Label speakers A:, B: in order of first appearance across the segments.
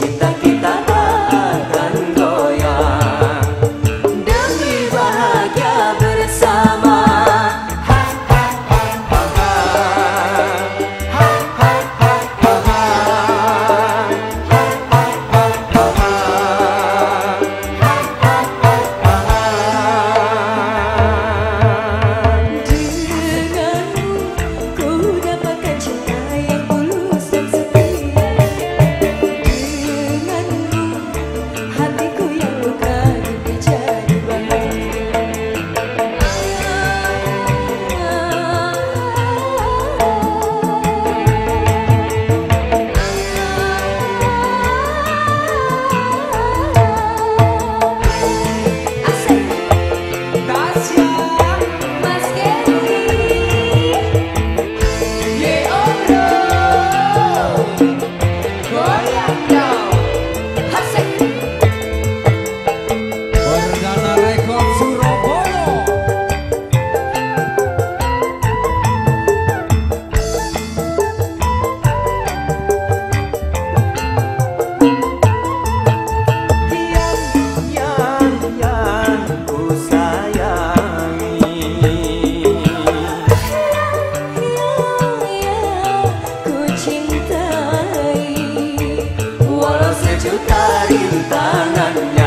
A: sin Satu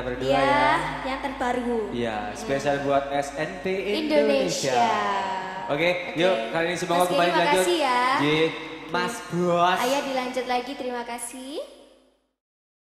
A: kita berdua
B: ya.
A: ya.
B: yang terbaru.
A: Iya, spesial buat SNT Indonesia.
B: Indonesia.
A: Oke, yuk kali ini semoga kembali lanjut.
B: makasih ya.
A: Ye, Mas Bos.
B: Ayah dilanjut lagi, terima kasih.